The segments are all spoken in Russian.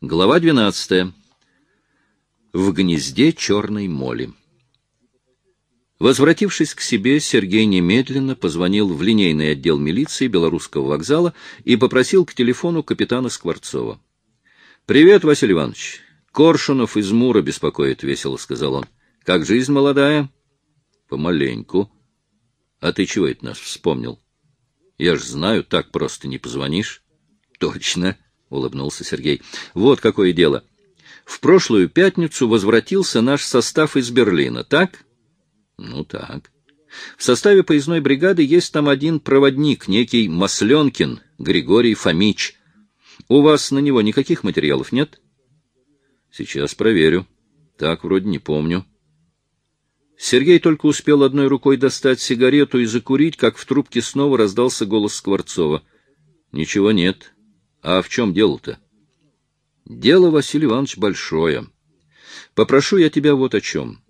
Глава 12. В гнезде черной моли. Возвратившись к себе, Сергей немедленно позвонил в линейный отдел милиции Белорусского вокзала и попросил к телефону капитана Скворцова. — Привет, Василий Иванович. Коршунов из Мура беспокоит, — весело сказал он. — Как жизнь молодая? — Помаленьку. — А ты чего это нас вспомнил? Я ж знаю, так просто не позвонишь. — Точно. —— улыбнулся Сергей. — Вот какое дело. В прошлую пятницу возвратился наш состав из Берлина, так? — Ну, так. В составе поездной бригады есть там один проводник, некий Масленкин Григорий Фомич. У вас на него никаких материалов нет? — Сейчас проверю. Так, вроде не помню. Сергей только успел одной рукой достать сигарету и закурить, как в трубке снова раздался голос Скворцова. — Ничего нет. — а в чем дело-то? Дело, Василий Иванович, большое. Попрошу я тебя вот о чем.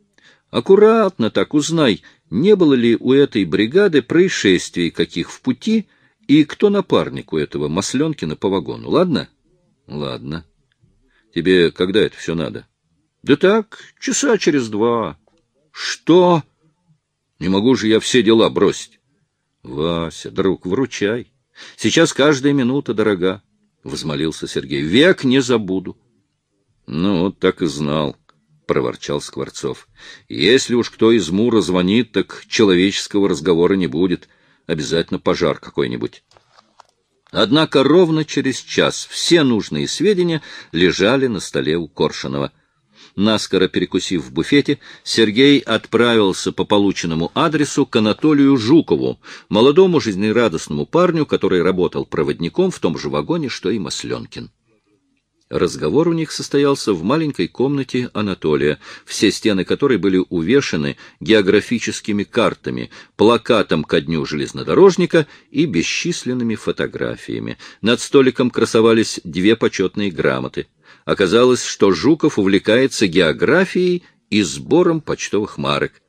Аккуратно так узнай, не было ли у этой бригады происшествий каких в пути, и кто напарник у этого Масленкина по вагону, ладно? Ладно. Тебе когда это все надо? Да так, часа через два. Что? Не могу же я все дела бросить. Вася, друг, вручай. Сейчас каждая минута дорога. — возмолился Сергей. — Век не забуду. — Ну, вот так и знал, — проворчал Скворцов. — Если уж кто из Мура звонит, так человеческого разговора не будет. Обязательно пожар какой-нибудь. Однако ровно через час все нужные сведения лежали на столе у Коршунова. Наскоро перекусив в буфете, Сергей отправился по полученному адресу к Анатолию Жукову, молодому жизнерадостному парню, который работал проводником в том же вагоне, что и Масленкин. Разговор у них состоялся в маленькой комнате Анатолия, все стены которой были увешаны географическими картами, плакатом ко дню железнодорожника и бесчисленными фотографиями. Над столиком красовались две почетные грамоты — Оказалось, что Жуков увлекается географией и сбором почтовых марок.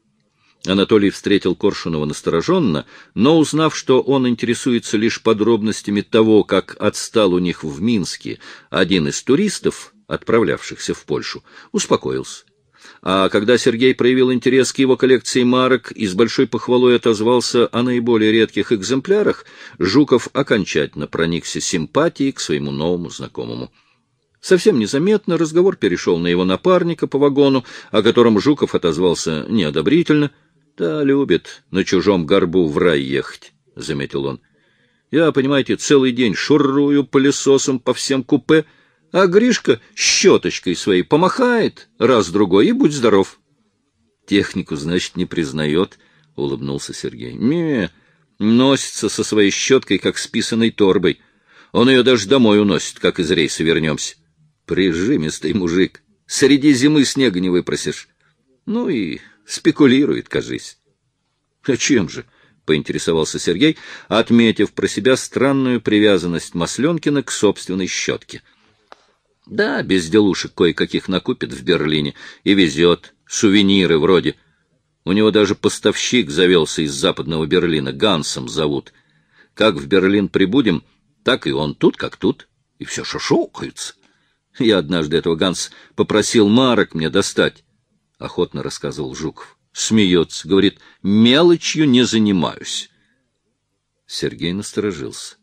Анатолий встретил Коршунова настороженно, но, узнав, что он интересуется лишь подробностями того, как отстал у них в Минске один из туристов, отправлявшихся в Польшу, успокоился. А когда Сергей проявил интерес к его коллекции марок и с большой похвалой отозвался о наиболее редких экземплярах, Жуков окончательно проникся симпатией к своему новому знакомому. Совсем незаметно разговор перешел на его напарника по вагону, о котором Жуков отозвался неодобрительно. — Да, любит на чужом горбу в рай ехать, — заметил он. — Я, понимаете, целый день шурую пылесосом по всем купе, а Гришка щеточкой своей помахает раз-другой и будь здоров. — Технику, значит, не признает, — улыбнулся Сергей. — Не, носится со своей щеткой, как с писаной торбой. Он ее даже домой уносит, как из рейса вернемся. Прижимистый мужик. Среди зимы снега не выпросишь. Ну и спекулирует, кажись. — А чем же? — поинтересовался Сергей, отметив про себя странную привязанность Масленкина к собственной щетке. — Да, безделушек кое-каких накупит в Берлине и везет. Сувениры вроде. У него даже поставщик завелся из западного Берлина, Гансом зовут. Как в Берлин прибудем, так и он тут, как тут. И все шушукаются. Я однажды этого Ганс попросил марок мне достать, — охотно рассказывал Жуков. Смеется, говорит, мелочью не занимаюсь. Сергей насторожился.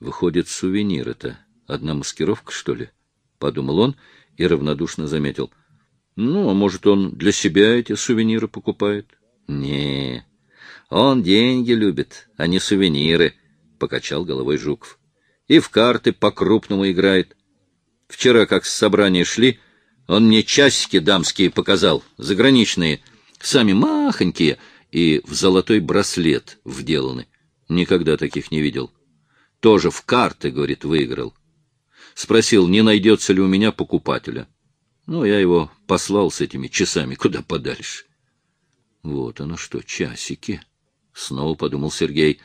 Выходит, сувенир это одна маскировка, что ли? — подумал он и равнодушно заметил. Ну, а может, он для себя эти сувениры покупает? Не, он деньги любит, а не сувениры, — покачал головой Жуков. И в карты по-крупному играет. Вчера, как с собрания шли, он мне часики дамские показал, заграничные, сами махонькие, и в золотой браслет вделаны. Никогда таких не видел. Тоже в карты, говорит, выиграл. Спросил, не найдется ли у меня покупателя. Ну, я его послал с этими часами куда подальше. Вот оно что, часики. Снова подумал Сергей.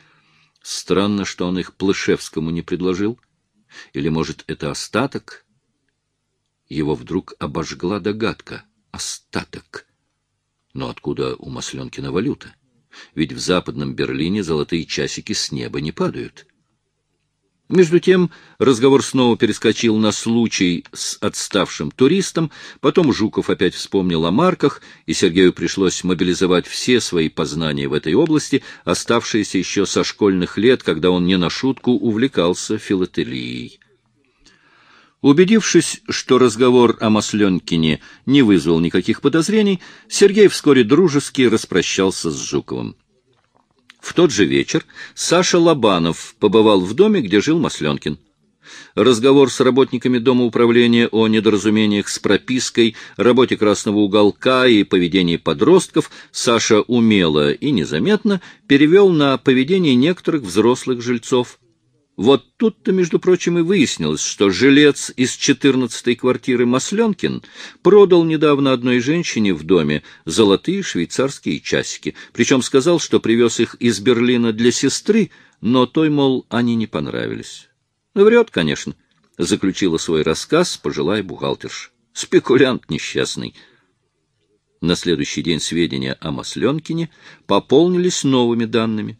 Странно, что он их Плышевскому не предложил. Или, может, это остаток? Его вдруг обожгла догадка — остаток. Но откуда у Масленкина валюта? Ведь в западном Берлине золотые часики с неба не падают. Между тем разговор снова перескочил на случай с отставшим туристом, потом Жуков опять вспомнил о марках, и Сергею пришлось мобилизовать все свои познания в этой области, оставшиеся еще со школьных лет, когда он не на шутку увлекался филателией. Убедившись, что разговор о Масленкине не вызвал никаких подозрений, Сергей вскоре дружески распрощался с Жуковым. В тот же вечер Саша Лобанов побывал в доме, где жил Масленкин. Разговор с работниками Дома управления о недоразумениях с пропиской, работе красного уголка и поведении подростков Саша умело и незаметно перевел на поведение некоторых взрослых жильцов. Вот тут-то, между прочим, и выяснилось, что жилец из четырнадцатой квартиры Масленкин продал недавно одной женщине в доме золотые швейцарские часики, причем сказал, что привез их из Берлина для сестры, но той, мол, они не понравились. Врет, конечно, — заключила свой рассказ пожилая бухгалтерша. Спекулянт несчастный. На следующий день сведения о Масленкине пополнились новыми данными.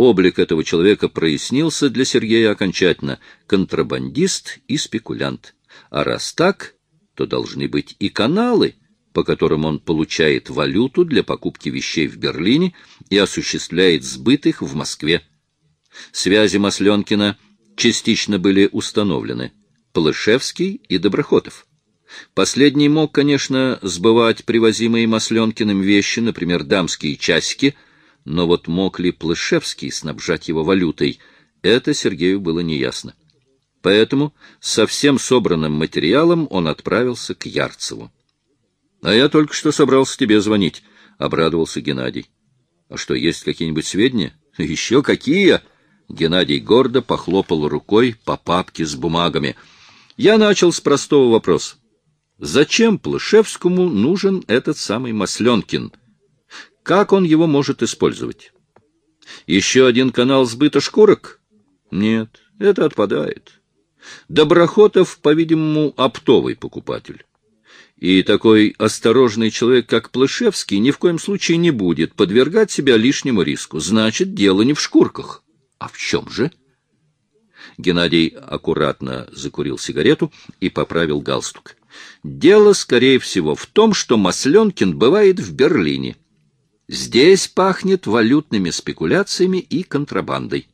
Облик этого человека прояснился для Сергея окончательно — контрабандист и спекулянт. А раз так, то должны быть и каналы, по которым он получает валюту для покупки вещей в Берлине и осуществляет сбыт их в Москве. Связи Масленкина частично были установлены — Полышевский и Доброхотов. Последний мог, конечно, сбывать привозимые Масленкиным вещи, например, дамские часики — но вот мог ли Плышевский снабжать его валютой, это Сергею было неясно. Поэтому со всем собранным материалом он отправился к Ярцеву. — А я только что собрался тебе звонить, — обрадовался Геннадий. — А что, есть какие-нибудь сведения? — Еще какие? Геннадий гордо похлопал рукой по папке с бумагами. Я начал с простого вопроса. Зачем Плышевскому нужен этот самый Масленкин? Как он его может использовать? Еще один канал сбыта шкурок? Нет, это отпадает. Доброхотов, по-видимому, оптовый покупатель. И такой осторожный человек, как Плышевский, ни в коем случае не будет подвергать себя лишнему риску. Значит, дело не в шкурках. А в чем же? Геннадий аккуратно закурил сигарету и поправил галстук. Дело, скорее всего, в том, что Масленкин бывает в Берлине. Здесь пахнет валютными спекуляциями и контрабандой.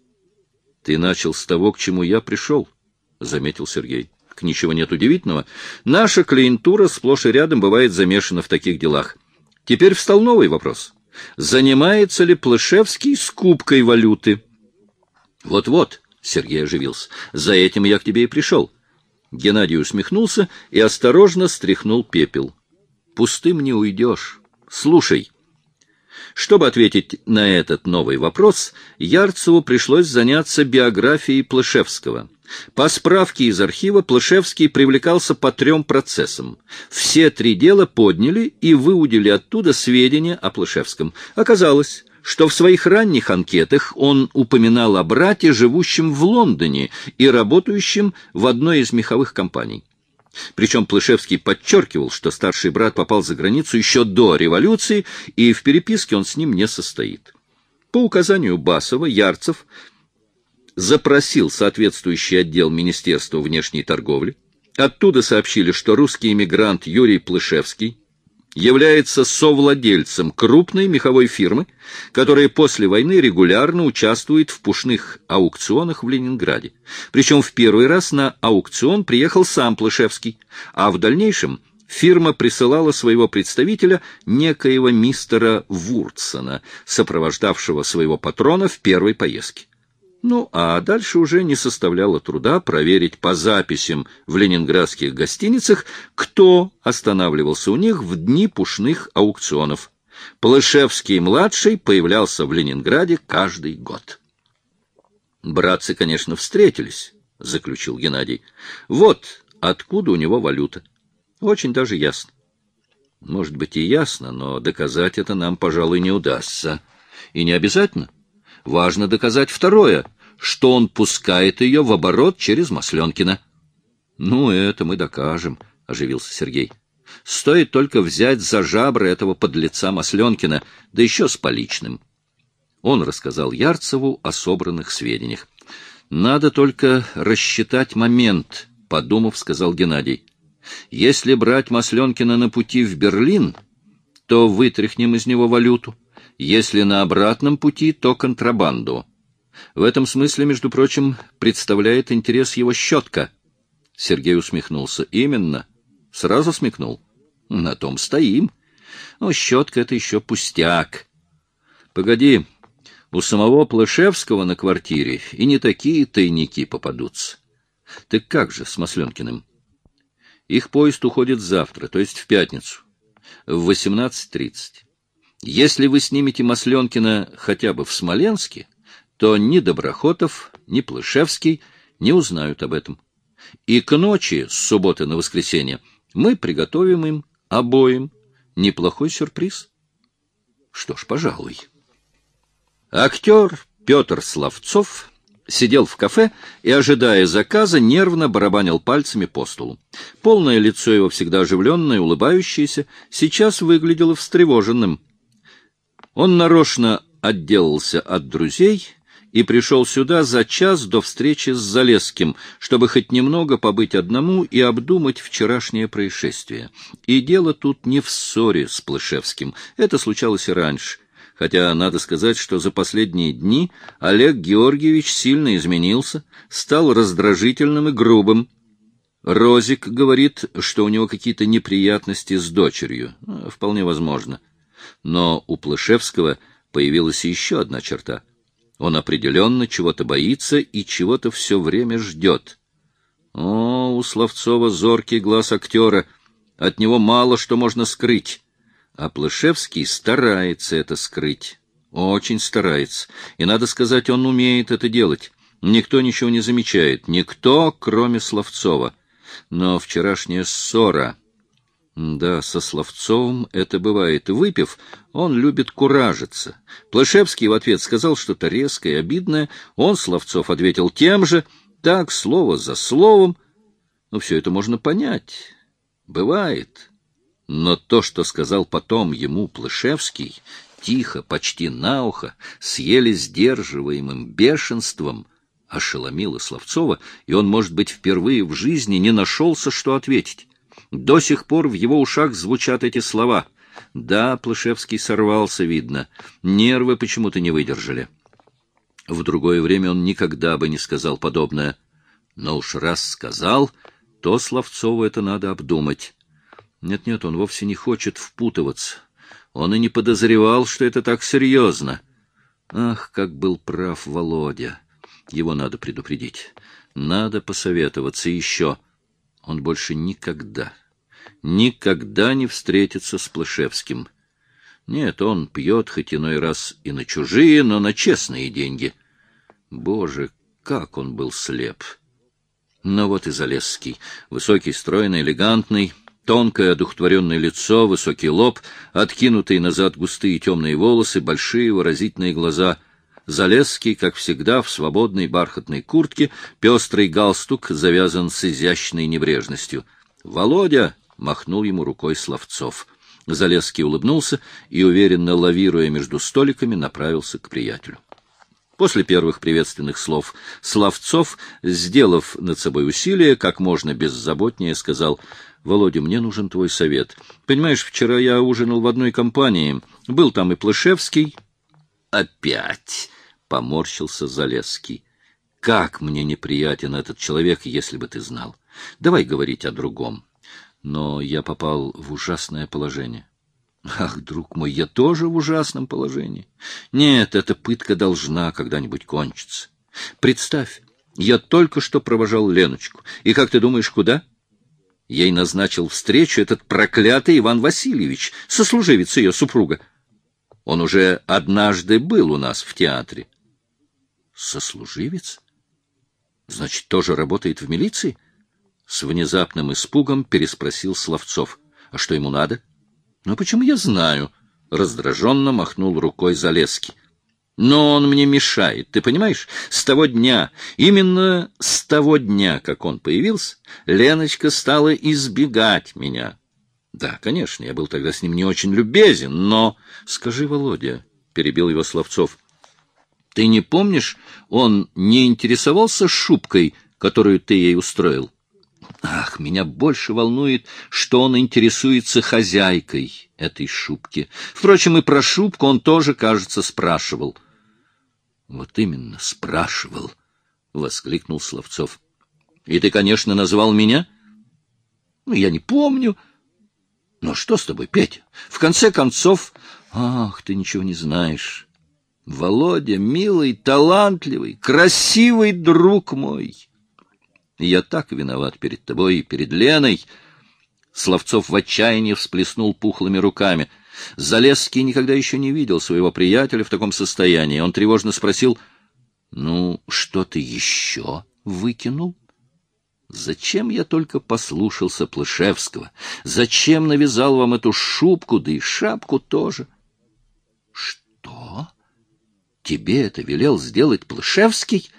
— Ты начал с того, к чему я пришел, — заметил Сергей. — К ничего нет удивительного. Наша клиентура сплошь и рядом бывает замешана в таких делах. Теперь встал новый вопрос. Занимается ли Плышевский скупкой валюты? Вот — Сергей оживился, — за этим я к тебе и пришел. Геннадий усмехнулся и осторожно стряхнул пепел. — Пустым не уйдешь. Слушай. Чтобы ответить на этот новый вопрос, Ярцеву пришлось заняться биографией Плышевского. По справке из архива Плышевский привлекался по трем процессам. Все три дела подняли и выудили оттуда сведения о Плышевском. Оказалось, что в своих ранних анкетах он упоминал о брате, живущем в Лондоне и работающем в одной из меховых компаний. Причем Плышевский подчеркивал, что старший брат попал за границу еще до революции, и в переписке он с ним не состоит. По указанию Басова Ярцев запросил соответствующий отдел Министерства внешней торговли. Оттуда сообщили, что русский эмигрант Юрий Плышевский является совладельцем крупной меховой фирмы, которая после войны регулярно участвует в пушных аукционах в Ленинграде. Причем в первый раз на аукцион приехал сам Плышевский, а в дальнейшем фирма присылала своего представителя, некоего мистера Вурцена, сопровождавшего своего патрона в первой поездке. Ну, а дальше уже не составляло труда проверить по записям в ленинградских гостиницах, кто останавливался у них в дни пушных аукционов. Плышевский-младший появлялся в Ленинграде каждый год. «Братцы, конечно, встретились», — заключил Геннадий. «Вот откуда у него валюта. Очень даже ясно». «Может быть и ясно, но доказать это нам, пожалуй, не удастся. И не обязательно». Важно доказать второе, что он пускает ее в оборот через Масленкина. — Ну, это мы докажем, — оживился Сергей. — Стоит только взять за жабры этого подлеца Масленкина, да еще с поличным. Он рассказал Ярцеву о собранных сведениях. Надо только рассчитать момент, подумав, сказал Геннадий. Если брать Масленкина на пути в Берлин, то вытряхнем из него валюту. Если на обратном пути, то контрабанду. В этом смысле, между прочим, представляет интерес его щетка. Сергей усмехнулся. Именно. Сразу смекнул. На том стоим. Ну, щетка — это еще пустяк. Погоди, у самого Плашевского на квартире и не такие тайники попадутся. Так как же с Масленкиным? Их поезд уходит завтра, то есть в пятницу, в 18.30. Если вы снимете Масленкина хотя бы в Смоленске, то ни Доброхотов, ни Плышевский не узнают об этом. И к ночи с субботы на воскресенье мы приготовим им обоим неплохой сюрприз. Что ж, пожалуй. Актер Петр Славцов сидел в кафе и, ожидая заказа, нервно барабанил пальцами по столу. Полное лицо его, всегда оживленное, улыбающееся, сейчас выглядело встревоженным. Он нарочно отделался от друзей и пришел сюда за час до встречи с Залесским, чтобы хоть немного побыть одному и обдумать вчерашнее происшествие. И дело тут не в ссоре с Плышевским, это случалось и раньше хотя надо сказать, что за последние дни Олег Георгиевич сильно изменился, стал раздражительным и грубым. Розик говорит, что у него какие-то неприятности с дочерью. Вполне возможно. Но у Плышевского появилась еще одна черта. Он определенно чего-то боится и чего-то все время ждет. О, у Славцова зоркий глаз актера. От него мало что можно скрыть. А Плышевский старается это скрыть. Очень старается. И, надо сказать, он умеет это делать. Никто ничего не замечает. Никто, кроме Словцова. Но вчерашняя ссора... Да, со Словцовым это бывает. Выпив, он любит куражиться. Плышевский в ответ сказал что-то резкое, обидное. Он, Словцов, ответил тем же. Так, слово за словом. Ну, все это можно понять. Бывает. Но то, что сказал потом ему Плышевский, тихо, почти на ухо, с еле сдерживаемым бешенством, ошеломило Словцова, и он, может быть, впервые в жизни не нашелся, что ответить. До сих пор в его ушах звучат эти слова. Да, Плышевский сорвался, видно, нервы почему-то не выдержали. В другое время он никогда бы не сказал подобное. Но уж раз сказал, то Словцову это надо обдумать. Нет-нет, он вовсе не хочет впутываться. Он и не подозревал, что это так серьезно. Ах, как был прав Володя! Его надо предупредить. Надо посоветоваться еще. Он больше никогда, никогда не встретится с Плышевским. Нет, он пьет хоть иной раз и на чужие, но на честные деньги. Боже, как он был слеп! Но вот и Залесский, высокий, стройный, элегантный, Тонкое одухотворенное лицо, высокий лоб, откинутые назад густые темные волосы, большие выразительные глаза. Залезский, как всегда, в свободной бархатной куртке, пестрый галстук завязан с изящной небрежностью. «Володя!» — махнул ему рукой Словцов. Залезский улыбнулся и, уверенно лавируя между столиками, направился к приятелю. После первых приветственных слов Словцов, сделав над собой усилие, как можно беззаботнее сказал — Володя, мне нужен твой совет. Понимаешь, вчера я ужинал в одной компании. Был там и Плышевский. Опять поморщился Залесский. Как мне неприятен этот человек, если бы ты знал. Давай говорить о другом. Но я попал в ужасное положение. Ах, друг мой, я тоже в ужасном положении. Нет, эта пытка должна когда-нибудь кончиться. Представь, я только что провожал Леночку. И как ты думаешь, куда? — Ей назначил встречу этот проклятый Иван Васильевич, сослуживец ее супруга. Он уже однажды был у нас в театре. Сослуживец? Значит, тоже работает в милиции? С внезапным испугом переспросил Словцов. А что ему надо? Ну, почему я знаю? Раздраженно махнул рукой Залески. Но он мне мешает, ты понимаешь? С того дня, именно с того дня, как он появился, Леночка стала избегать меня. Да, конечно, я был тогда с ним не очень любезен, но... Скажи, Володя, — перебил его Словцов, Ты не помнишь, он не интересовался шубкой, которую ты ей устроил? Ах, меня больше волнует, что он интересуется хозяйкой этой шубки. Впрочем, и про шубку он тоже, кажется, спрашивал. — Вот именно, спрашивал, — воскликнул Словцов. — И ты, конечно, назвал меня? — Ну, я не помню. — Ну, что с тобой, Петя? В конце концов... Ах, ты ничего не знаешь. Володя, милый, талантливый, красивый друг мой. Я так виноват перед тобой и перед Леной. Словцов в отчаянии всплеснул пухлыми руками. Залесский никогда еще не видел своего приятеля в таком состоянии. Он тревожно спросил, «Ну, что ты еще выкинул?» Зачем я только послушался Плышевского? Зачем навязал вам эту шубку, да и шапку тоже? — Что? Тебе это велел сделать Плышевский?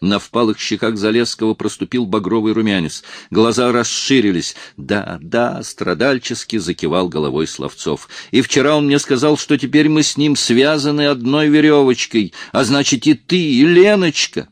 На впалых щеках Залесского проступил багровый румянец. Глаза расширились. Да, да, страдальчески закивал головой Словцов. И вчера он мне сказал, что теперь мы с ним связаны одной веревочкой, а значит и ты, и Леночка.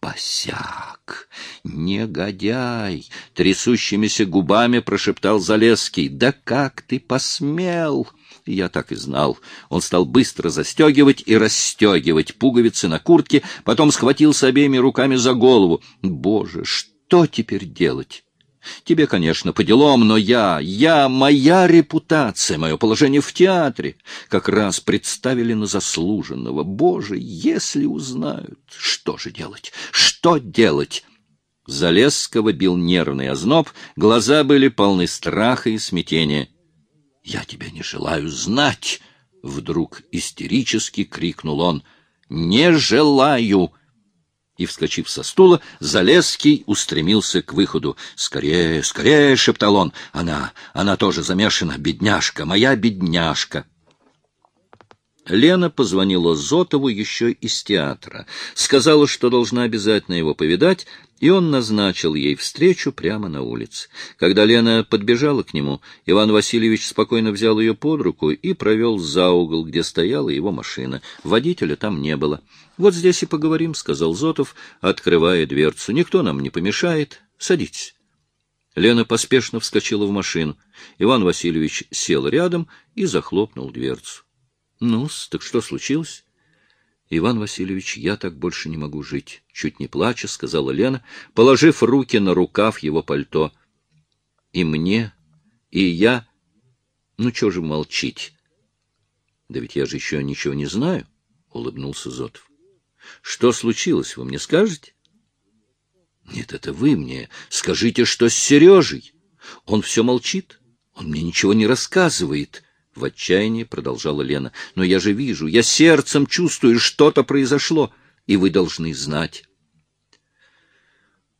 Босяк, негодяй! Трясущимися губами прошептал Залесский. Да как ты посмел! Я так и знал. Он стал быстро застегивать и расстегивать пуговицы на куртке, потом схватился обеими руками за голову. Боже, что теперь делать? Тебе, конечно, по делам, но я, я, моя репутация, мое положение в театре как раз представили на заслуженного. Боже, если узнают, что же делать? Что делать? Залесского бил нервный озноб, глаза были полны страха и смятения. — Я тебя не желаю знать! — вдруг истерически крикнул он. — Не желаю! И, вскочив со стула, Залесский устремился к выходу. «Скорее, скорее!» — шептал он. «Она, она тоже замешана, бедняжка, моя бедняжка!» Лена позвонила Зотову еще из театра. Сказала, что должна обязательно его повидать, и он назначил ей встречу прямо на улице. Когда Лена подбежала к нему, Иван Васильевич спокойно взял ее под руку и провел за угол, где стояла его машина. Водителя там не было. «Вот здесь и поговорим», — сказал Зотов, открывая дверцу. «Никто нам не помешает. Садитесь». Лена поспешно вскочила в машину. Иван Васильевич сел рядом и захлопнул дверцу. Ну так что случилось? Иван Васильевич, я так больше не могу жить, чуть не плача, сказала Лена, положив руки на рукав его пальто. И мне, и я... Ну, чего же молчить? Да ведь я же еще ничего не знаю, улыбнулся Зотов. Что случилось, вы мне скажете? Нет, это вы мне. Скажите, что с Сережей? Он все молчит, он мне ничего не рассказывает. — в отчаянии продолжала Лена. — Но я же вижу, я сердцем чувствую, что-то произошло, и вы должны знать.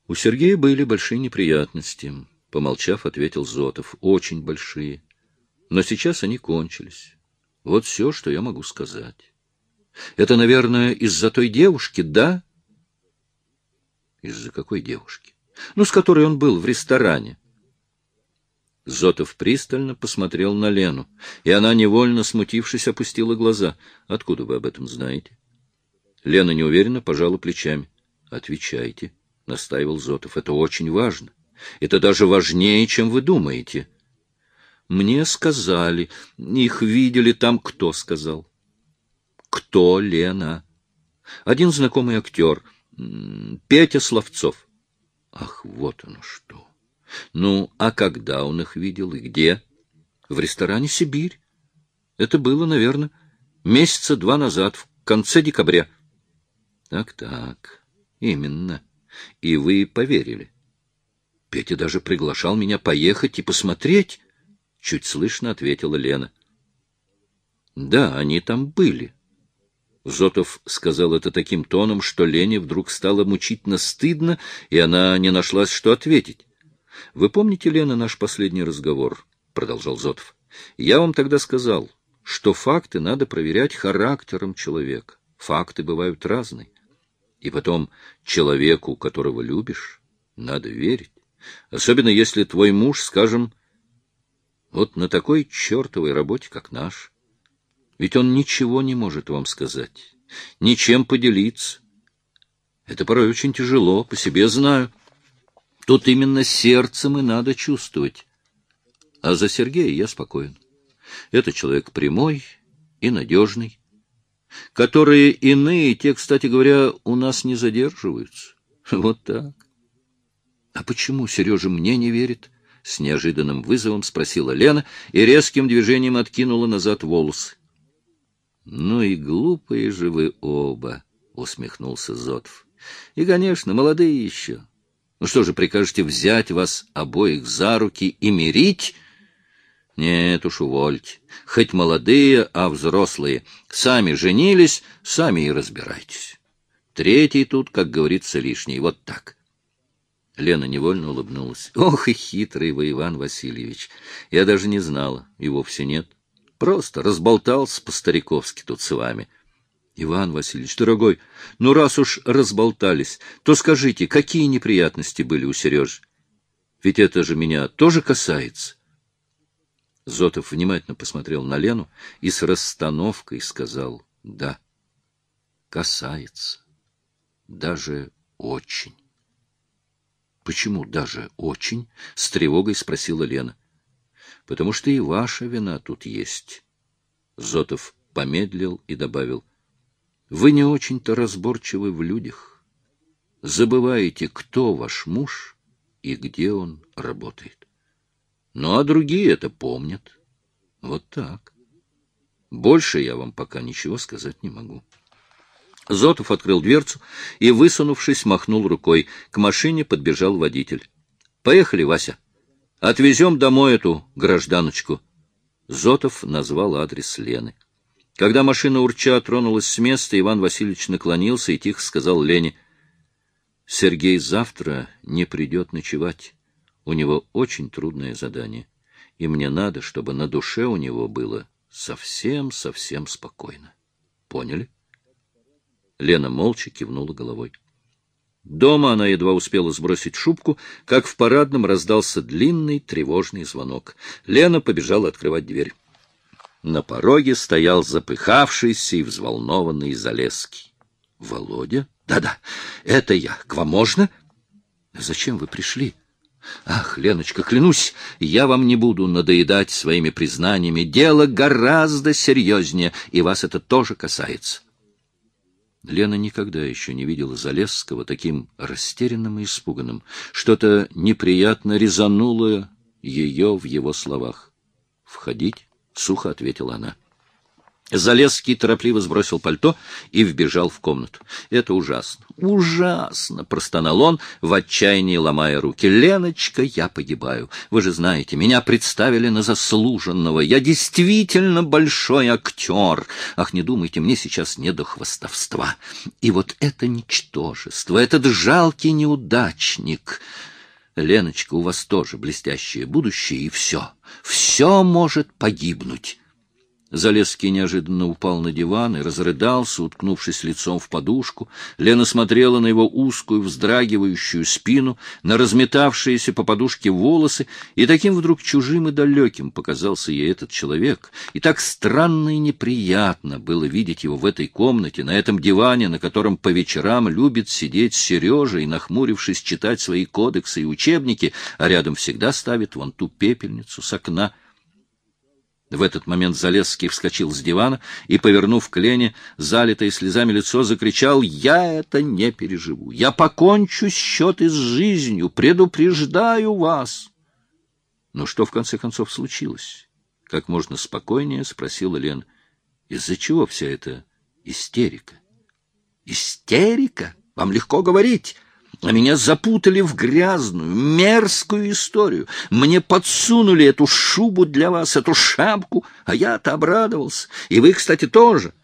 У Сергея были большие неприятности, — помолчав, ответил Зотов. — Очень большие. Но сейчас они кончились. Вот все, что я могу сказать. Это, наверное, из-за той девушки, да? Из-за какой девушки? Ну, с которой он был в ресторане. Зотов пристально посмотрел на Лену, и она, невольно смутившись, опустила глаза. — Откуда вы об этом знаете? Лена неуверенно пожала плечами. — Отвечайте, — настаивал Зотов. — Это очень важно. Это даже важнее, чем вы думаете. Мне сказали, их видели там, кто сказал. Кто, Лена? Один знакомый актер, Петя Словцов. Ах, вот оно что! Ну, а когда он их видел и где? В ресторане «Сибирь». Это было, наверное, месяца два назад, в конце декабря. Так-так, именно. И вы поверили. Петя даже приглашал меня поехать и посмотреть, — чуть слышно ответила Лена. Да, они там были. Зотов сказал это таким тоном, что Лене вдруг стало мучительно стыдно, и она не нашлась, что ответить. — Вы помните, Лена, наш последний разговор? — продолжал Зотов. — Я вам тогда сказал, что факты надо проверять характером человека. Факты бывают разные. И потом, человеку, которого любишь, надо верить. Особенно если твой муж, скажем, вот на такой чертовой работе, как наш. Ведь он ничего не может вам сказать. ничем поделиться. Это порой очень тяжело, по себе знаю. Тут именно сердцем и надо чувствовать. А за Сергея я спокоен. Это человек прямой и надежный, которые иные, те, кстати говоря, у нас не задерживаются. Вот так. А почему Сережа мне не верит? С неожиданным вызовом спросила Лена и резким движением откинула назад волосы. Ну и глупые же вы оба, усмехнулся Зотов. И, конечно, молодые еще. Ну что же, прикажете взять вас обоих за руки и мирить? Нет уж, увольте. Хоть молодые, а взрослые. Сами женились, сами и разбирайтесь. Третий тут, как говорится, лишний. Вот так. Лена невольно улыбнулась. Ох и хитрый вы, Иван Васильевич. Я даже не знала, и вовсе нет. Просто разболтался по-стариковски тут с вами. Иван Васильевич, дорогой, ну раз уж разболтались, то скажите, какие неприятности были у Сережи? Ведь это же меня тоже касается. Зотов внимательно посмотрел на Лену и с расстановкой сказал «да». Касается. Даже очень. Почему даже очень? С тревогой спросила Лена. Потому что и ваша вина тут есть. Зотов помедлил и добавил. Вы не очень-то разборчивы в людях. Забываете, кто ваш муж и где он работает. Ну, а другие это помнят. Вот так. Больше я вам пока ничего сказать не могу. Зотов открыл дверцу и, высунувшись, махнул рукой. К машине подбежал водитель. — Поехали, Вася. Отвезем домой эту гражданочку. Зотов назвал адрес Лены. Когда машина урча тронулась с места, Иван Васильевич наклонился и тихо сказал Лене, — Сергей завтра не придет ночевать. У него очень трудное задание, и мне надо, чтобы на душе у него было совсем-совсем спокойно. Поняли? Лена молча кивнула головой. Дома она едва успела сбросить шубку, как в парадном раздался длинный тревожный звонок. Лена побежала открывать дверь. На пороге стоял запыхавшийся и взволнованный Залеский. — Володя? Да-да, это я. К вам можно? — Зачем вы пришли? Ах, Леночка, клянусь, я вам не буду надоедать своими признаниями. Дело гораздо серьезнее, и вас это тоже касается. Лена никогда еще не видела Залесского таким растерянным и испуганным. Что-то неприятно резануло ее в его словах. «Входить?» — сухо ответила она. Залезский торопливо сбросил пальто и вбежал в комнату. «Это ужасно, ужасно!» — простонал он, в отчаянии ломая руки. «Леночка, я погибаю. Вы же знаете, меня представили на заслуженного. Я действительно большой актер. Ах, не думайте, мне сейчас не до хвастовства. И вот это ничтожество, этот жалкий неудачник...» Леночка, у вас тоже блестящее будущее, и все, все может погибнуть. Залезский неожиданно упал на диван и разрыдался, уткнувшись лицом в подушку. Лена смотрела на его узкую, вздрагивающую спину, на разметавшиеся по подушке волосы, и таким вдруг чужим и далеким показался ей этот человек. И так странно и неприятно было видеть его в этой комнате, на этом диване, на котором по вечерам любит сидеть Сережа и, нахмурившись, читать свои кодексы и учебники, а рядом всегда ставит вон ту пепельницу с окна — в этот момент Залесский вскочил с дивана и, повернув к Лене, залитое слезами лицо, закричал «Я это не переживу! Я покончу счеты с жизнью! Предупреждаю вас!» «Но что, в конце концов, случилось?» Как можно спокойнее спросила Лена. «Из-за чего вся эта истерика?» «Истерика? Вам легко говорить!» А меня запутали в грязную, мерзкую историю. Мне подсунули эту шубу для вас, эту шапку, а я-то обрадовался. И вы, кстати, тоже.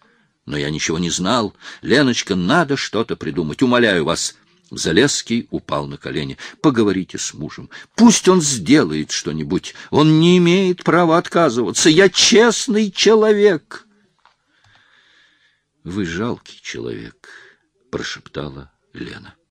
Но я ничего не знал. Леночка, надо что-то придумать. Умоляю вас. Залесский упал на колени. Поговорите с мужем. Пусть он сделает что-нибудь. Он не имеет права отказываться. Я честный человек. Вы жалкий человек, прошептала Лена.